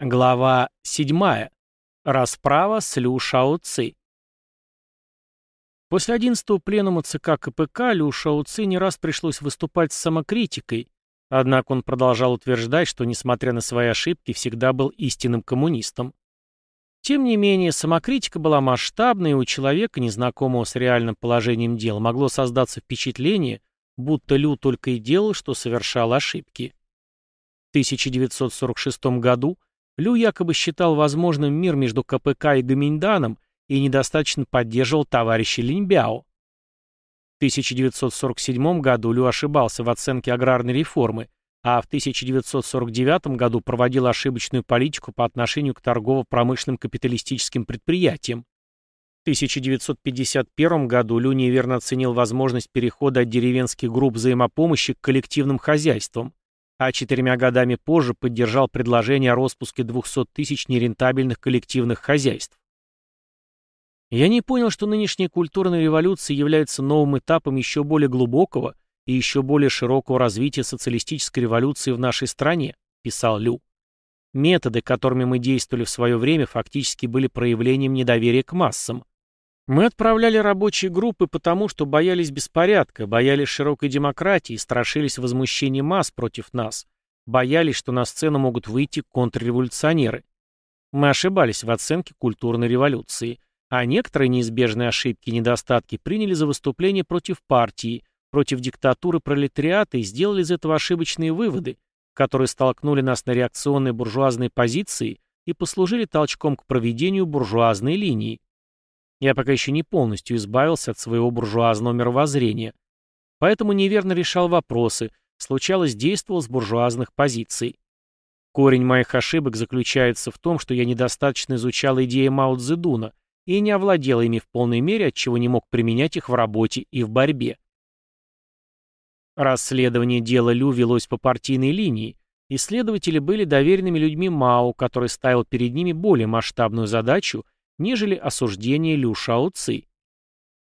Глава 7. Расправа с Лю Шао. После 11-го пленума ЦК КПК Лю Шао не раз пришлось выступать с самокритикой, однако он продолжал утверждать, что, несмотря на свои ошибки, всегда был истинным коммунистом. Тем не менее, самокритика была масштабной, и у человека, незнакомого с реальным положением дел, могло создаться впечатление, будто Лю только и делал, что совершал ошибки. В 1946 году Лю якобы считал возможным мир между КПК и Гаминьданом и недостаточно поддерживал товарища Линьбяо. В 1947 году Лю ошибался в оценке аграрной реформы, а в 1949 году проводил ошибочную политику по отношению к торгово-промышленным капиталистическим предприятиям. В 1951 году Лю неверно оценил возможность перехода от деревенских групп взаимопомощи к коллективным хозяйствам а четырьмя годами позже поддержал предложение о распуске 200 тысяч нерентабельных коллективных хозяйств. Я не понял, что нынешняя культурная революция является новым этапом еще более глубокого и еще более широкого развития социалистической революции в нашей стране, писал Лю. Методы, которыми мы действовали в свое время, фактически были проявлением недоверия к массам. Мы отправляли рабочие группы потому, что боялись беспорядка, боялись широкой демократии, страшились возмущения масс против нас, боялись, что на сцену могут выйти контрреволюционеры. Мы ошибались в оценке культурной революции, а некоторые неизбежные ошибки и недостатки приняли за выступление против партии, против диктатуры пролетариата и сделали из этого ошибочные выводы, которые столкнули нас на реакционные буржуазные позиции и послужили толчком к проведению буржуазной линии. Я пока еще не полностью избавился от своего буржуазного мировоззрения. Поэтому неверно решал вопросы, случалось действовал с буржуазных позиций. Корень моих ошибок заключается в том, что я недостаточно изучал идеи Мао Цзэдуна и не овладел ими в полной мере, отчего не мог применять их в работе и в борьбе. Расследование дела Лю велось по партийной линии, исследователи были доверенными людьми Мао, который ставил перед ними более масштабную задачу нежели осуждение Лю Шао Ци.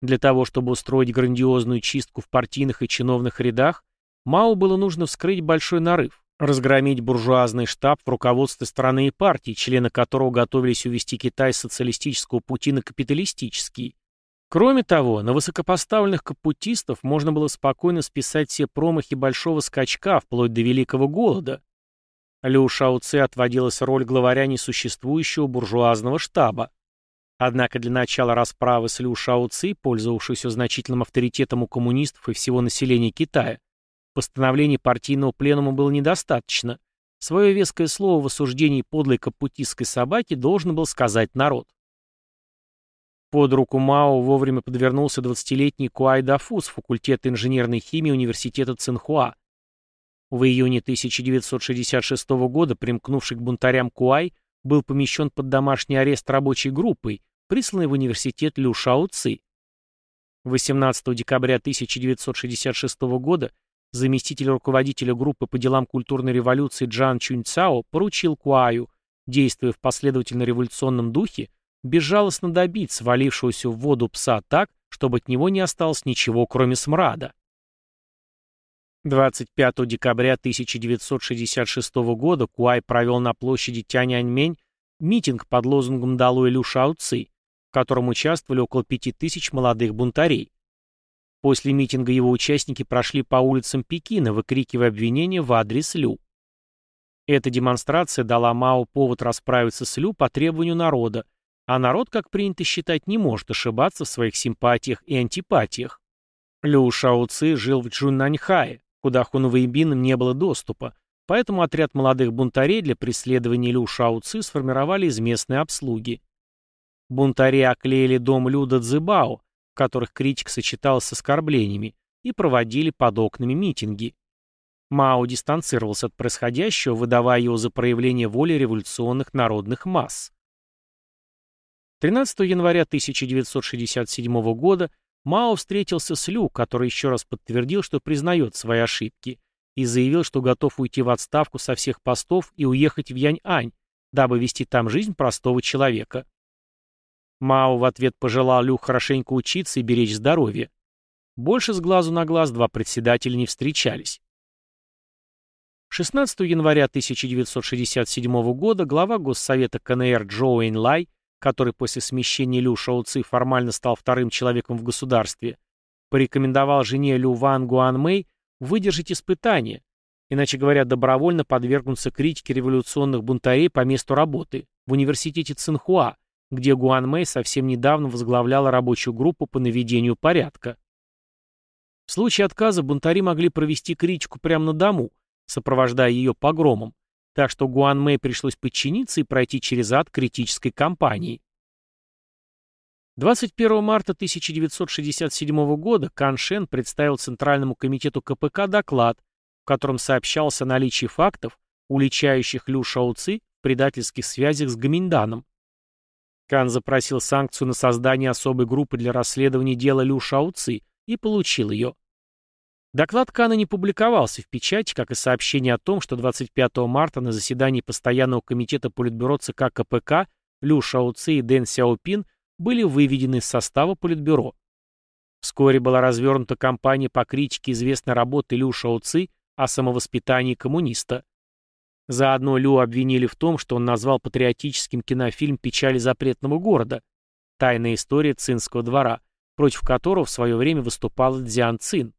Для того, чтобы устроить грандиозную чистку в партийных и чиновных рядах, Мао было нужно вскрыть большой нарыв, разгромить буржуазный штаб в руководстве страны и партии, члены которого готовились увести Китай с социалистического пути на капиталистический. Кроме того, на высокопоставленных капутистов можно было спокойно списать все промахи большого скачка вплоть до Великого Голода. Лю Шао Ци отводилась роль главаря несуществующего буржуазного штаба. Однако для начала расправы с Лю Шао Ци, пользовавшейся значительным авторитетом у коммунистов и всего населения Китая, постановлений партийного пленума было недостаточно. Свое веское слово в осуждении подлой капутистской собаки должен был сказать народ. Под руку Мао вовремя подвернулся 20-летний Куай Дафу с факультета инженерной химии университета Цинхуа. В июне 1966 года примкнувший к бунтарям Куай был помещен под домашний арест рабочей группой, присланный в университет Лю Шао Ци. 18 декабря 1966 года заместитель руководителя группы по делам культурной революции Джан Чуньцао поручил Куаю, действуя в последовательно-революционном духе, безжалостно добить свалившегося в воду пса так, чтобы от него не осталось ничего, кроме смрада. 25 декабря 1966 года Куай провел на площади Тяньаньмень митинг под лозунгом «Долой Лю Шао Ци», в котором участвовали около пяти тысяч молодых бунтарей. После митинга его участники прошли по улицам Пекина, выкрикивая обвинения в адрес Лю. Эта демонстрация дала Мао повод расправиться с Лю по требованию народа, а народ, как принято считать, не может ошибаться в своих симпатиях и антипатиях. Лю Шао Ци жил в Джуннаньхае, куда Хунвейбином не было доступа, поэтому отряд молодых бунтарей для преследования Лю Шао Ци сформировали из местной обслуги. Бунтари оклеили дом Люда Цзыбао, в которых критик сочеталась с оскорблениями, и проводили под окнами митинги. Мао дистанцировался от происходящего, выдавая его за проявление воли революционных народных масс. 13 января 1967 года Мао встретился с Лю, который еще раз подтвердил, что признает свои ошибки, и заявил, что готов уйти в отставку со всех постов и уехать в Янь-Ань, дабы вести там жизнь простого человека. Мао в ответ пожелал Лю хорошенько учиться и беречь здоровье. Больше с глазу на глаз два председателя не встречались. 16 января 1967 года глава Госсовета КНР Джоу Лай, который после смещения Лю Шоуци формально стал вторым человеком в государстве, порекомендовал жене Лю Ван Гуан Мэй выдержать испытание, иначе говоря, добровольно подвергнуться критике революционных бунтарей по месту работы в университете Цинхуа, где Гуан Мэй совсем недавно возглавляла рабочую группу по наведению порядка. В случае отказа бунтари могли провести критику прямо на дому, сопровождая ее погромом, так что Гуан Мэй пришлось подчиниться и пройти через ад критической кампании. 21 марта 1967 года Кан Шен представил Центральному комитету КПК доклад, в котором сообщался о наличии фактов, уличающих Лю Шаоци в предательских связях с Гаминданом. Кан запросил санкцию на создание особой группы для расследования дела Лю Шаоци и получил ее. Доклад Кана не публиковался в печати, как и сообщение о том, что 25 марта на заседании Постоянного комитета Политбюро ЦК КПК Лю Шаоци и Дэн Сяопин были выведены из состава Политбюро. Вскоре была развернута кампания по критике известной работы Лю Шаоци о самовоспитании коммуниста. Заодно Лю обвинили в том, что он назвал патриотическим кинофильм «Печали запретного города» «Тайная история Цинского двора», против которого в свое время выступал Дзян Цин.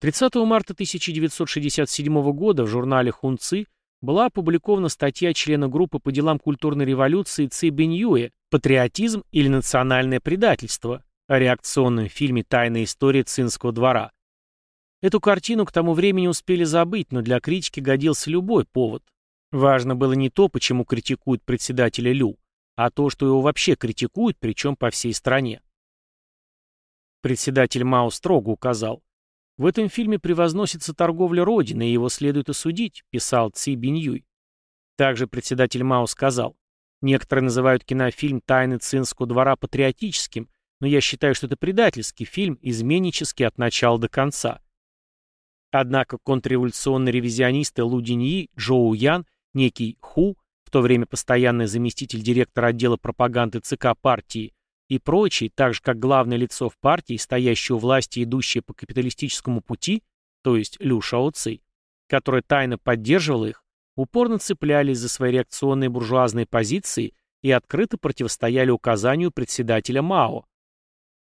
30 марта 1967 года в журнале «Хунци» была опубликована статья члена группы по делам культурной революции Ци Беньюэ «Патриотизм или национальное предательство» о реакционном фильме «Тайная история Цинского двора». Эту картину к тому времени успели забыть, но для критики годился любой повод. Важно было не то, почему критикуют председателя Лю, а то, что его вообще критикуют, причем по всей стране. Председатель Мао строго указал, в этом фильме превозносится торговля Родиной, и его следует осудить, писал Ци Биньюй. Также председатель Мао сказал, некоторые называют кинофильм «Тайны Цинского двора» патриотическим, но я считаю, что это предательский фильм, изменнический от начала до конца. Однако контрреволюционные ревизионисты Лу Диньи, Джоу Ян, некий Ху, в то время постоянный заместитель директора отдела пропаганды ЦК партии, и прочие, так же как главное лицо в партии, стоящее у власти, идущее по капиталистическому пути, то есть Лю Шао Ци, которая тайно поддерживала их, упорно цеплялись за свои реакционные буржуазные позиции и открыто противостояли указанию председателя Мао.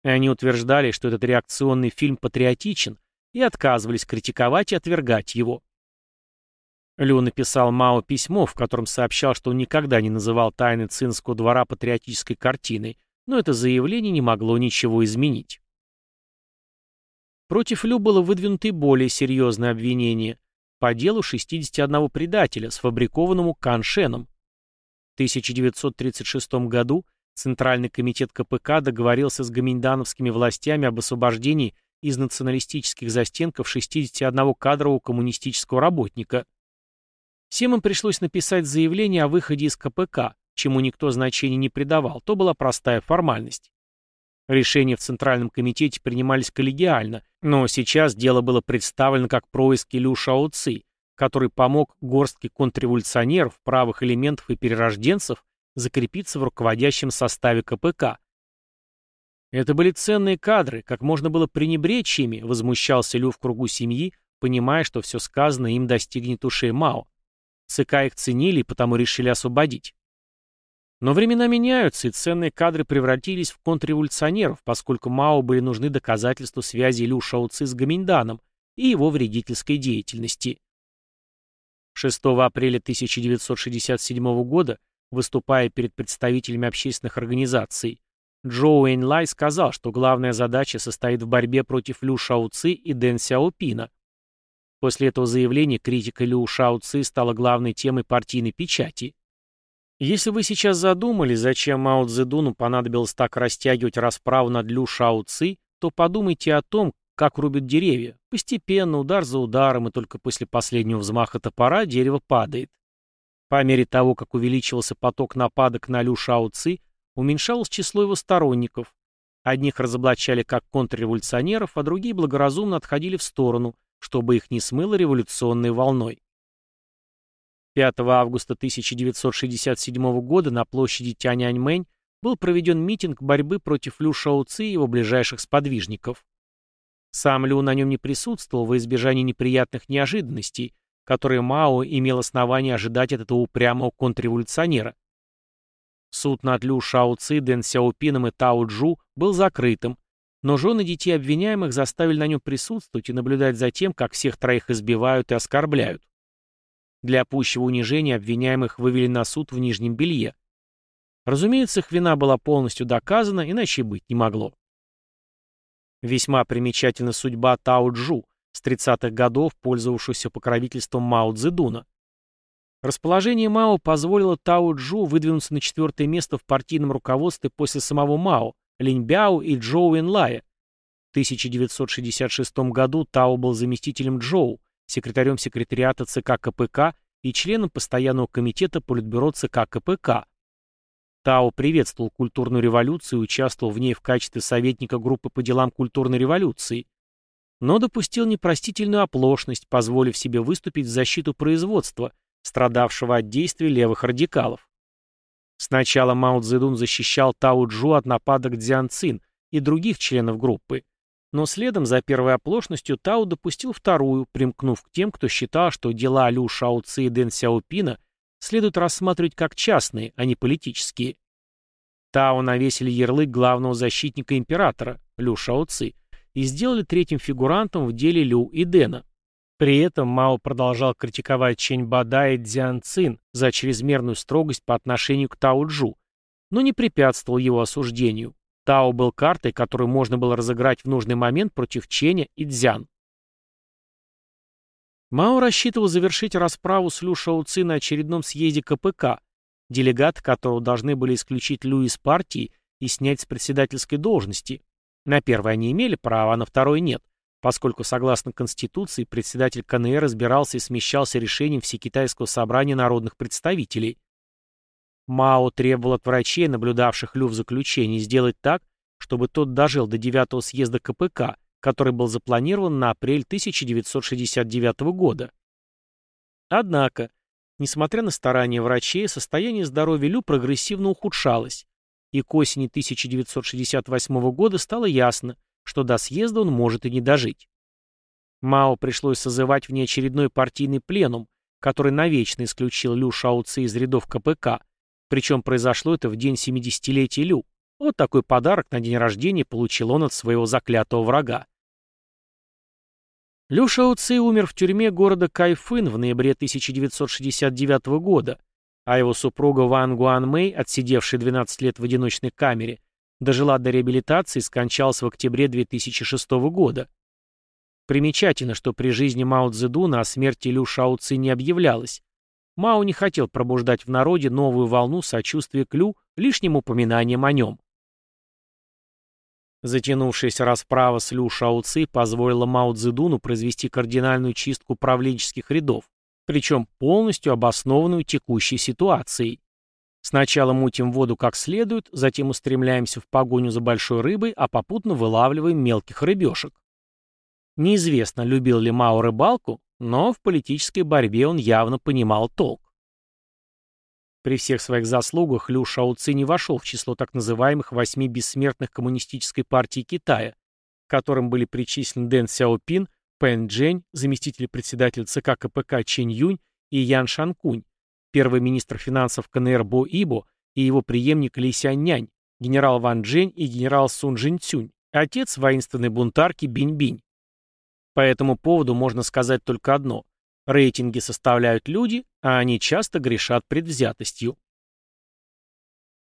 Они утверждали, что этот реакционный фильм патриотичен, и отказывались критиковать и отвергать его. Лю написал Мао письмо, в котором сообщал, что он никогда не называл тайны Цинского двора патриотической картиной, но это заявление не могло ничего изменить. Против Лю было выдвинуто более серьезное обвинение по делу 61 предателя, сфабрикованному Каншеном. В 1936 году Центральный комитет КПК договорился с гоминдановскими властями об освобождении из националистических застенков 61 кадрового коммунистического работника. Всем им пришлось написать заявление о выходе из КПК, чему никто значения не придавал, то была простая формальность. Решения в Центральном комитете принимались коллегиально, но сейчас дело было представлено как происки Лю Шао Ци, который помог горстке контрреволюционеров, правых элементов и перерожденцев закрепиться в руководящем составе КПК. Это были ценные кадры, как можно было пренебречь ими, возмущался Лю в кругу семьи, понимая, что все сказанное им достигнет ушей Мао. ЦК их ценили и потому решили освободить. Но времена меняются, и ценные кадры превратились в контрреволюционеров, поскольку Мао были нужны доказательства связи Лю Шаоци с Гаминданом и его вредительской деятельности. 6 апреля 1967 года, выступая перед представителями общественных организаций, Джоу Лай сказал, что главная задача состоит в борьбе против Лю Шаоци и Дэн Сяопина. После этого заявления критика Лю Шаоци стала главной темой партийной печати. Если вы сейчас задумались, зачем Мао Цзэдуну понадобилось так растягивать расправу над Лю Шао Ци, то подумайте о том, как рубят деревья. Постепенно, удар за ударом, и только после последнего взмаха топора дерево падает. По мере того, как увеличивался поток нападок на Лю Шао Ци, уменьшалось число его сторонников. Одних разоблачали как контрреволюционеров, а другие благоразумно отходили в сторону, чтобы их не смыло революционной волной. 5 августа 1967 года на площади Тяньаньмэнь был проведен митинг борьбы против Лю Шаоци и его ближайших сподвижников. Сам Лю на нем не присутствовал во избежание неприятных неожиданностей, которые Мао имел основание ожидать от этого упрямого контрреволюционера. Суд над Лю Шао Ци, Дэн Сяопином и Тао Джу был закрытым, но жены детей обвиняемых заставили на нем присутствовать и наблюдать за тем, как всех троих избивают и оскорбляют. Для пущего унижения обвиняемых вывели на суд в нижнем белье. Разумеется, их вина была полностью доказана, иначе быть не могло. Весьма примечательна судьба Тао Джу, с 30-х годов пользовавшегося покровительством Мао Цзэдуна. Расположение Мао позволило Тао Джу выдвинуться на четвертое место в партийном руководстве после самого Мао, Линьбяо и Джоу Энлая. В 1966 году Тао был заместителем Джоу, секретарем секретариата ЦК КПК и членом постоянного комитета Политбюро ЦК КПК. Тао приветствовал культурную революцию и участвовал в ней в качестве советника группы по делам культурной революции, но допустил непростительную оплошность, позволив себе выступить в защиту производства – страдавшего от действий левых радикалов. Сначала Мао Цзэдун защищал Тао Джу от нападок Дзян Цин и других членов группы, но следом за первой оплошностью Тао допустил вторую, примкнув к тем, кто считал, что дела Лю Шао Ци и Дэн Сяопина следует рассматривать как частные, а не политические. Тао навесили ярлык главного защитника императора, Лю Шао Ци, и сделали третьим фигурантом в деле Лю и Дэна. При этом Мао продолжал критиковать Чень Бада и Дзян Цин за чрезмерную строгость по отношению к Тао Джу, но не препятствовал его осуждению. Тао был картой, которую можно было разыграть в нужный момент против Ченя и Дзян. Мао рассчитывал завершить расправу с Лю Шао Ци на очередном съезде КПК, делегаты которого должны были исключить Лю из партии и снять с председательской должности. На первое они имели право, а на второе нет поскольку, согласно Конституции, председатель КНР разбирался и смещался решением Всекитайского собрания народных представителей. Мао требовал от врачей, наблюдавших Лю в заключении, сделать так, чтобы тот дожил до 9 съезда КПК, который был запланирован на апрель 1969 года. Однако, несмотря на старания врачей, состояние здоровья Лю прогрессивно ухудшалось, и к осени 1968 года стало ясно, что до съезда он может и не дожить. Мао пришлось созывать внеочередной партийный пленум, который навечно исключил Лю Шаоци из рядов КПК, причем произошло это в день 70-летия Лю. Вот такой подарок на день рождения получил он от своего заклятого врага. Лю Шаоци умер в тюрьме города Кайфын в ноябре 1969 года, а его супруга Ван Гуан Мэй, отсидевшая 12 лет в одиночной камере, Дожила до реабилитации и скончалась в октябре 2006 года. Примечательно, что при жизни Мао Цзэдуна о смерти Лю Шао Ци не объявлялось. Мао не хотел пробуждать в народе новую волну сочувствия к Лю лишним упоминанием о нем. Затянувшаяся расправа с Лю Шао Ци позволила Мао Цзэдуну произвести кардинальную чистку правленческих рядов, причем полностью обоснованную текущей ситуацией. Сначала мутим воду как следует, затем устремляемся в погоню за большой рыбой, а попутно вылавливаем мелких рыбешек. Неизвестно, любил ли Мао рыбалку, но в политической борьбе он явно понимал толк. При всех своих заслугах Лю Шаоци не вошел в число так называемых восьми бессмертных коммунистической партии Китая, к которым были причислены Дэн Сяопин, Пэн Джень, заместитель председателя ЦК КПК Чэнь Юнь и Ян Шанкунь, первый министр финансов КНР Бо Ибо и его преемник Ли Сяньнянь, генерал Ван Джень и генерал Сун Жинцюнь, отец воинственной бунтарки Бинь-Бинь. По этому поводу можно сказать только одно. Рейтинги составляют люди, а они часто грешат предвзятостью.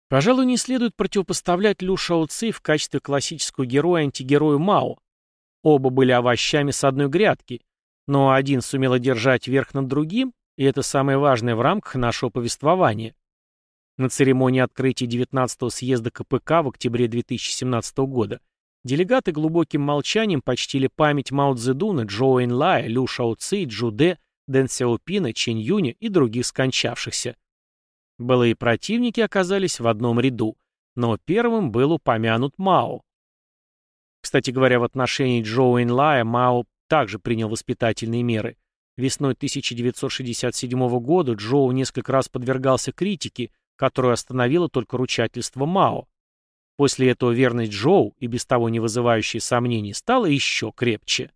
Пожалуй, не следует противопоставлять Лю Шао Ци в качестве классического героя-антигерою Мао. Оба были овощами с одной грядки, но один сумел одержать верх над другим, и это самое важное в рамках нашего повествования. На церемонии открытия 19-го съезда КПК в октябре 2017 года делегаты глубоким молчанием почтили память Мао Цзэдуна, Джоу Энлая, Лю Шао Ци, Джу Дэ, Дэн Сяопина, Чэнь Юня и других скончавшихся. Былые противники оказались в одном ряду, но первым был упомянут Мао. Кстати говоря, в отношении Джоу Энлая Мао также принял воспитательные меры – Весной 1967 года Джоу несколько раз подвергался критике, которую остановило только ручательство Мао. После этого верность Джоу, и без того не вызывающая сомнений, стала еще крепче.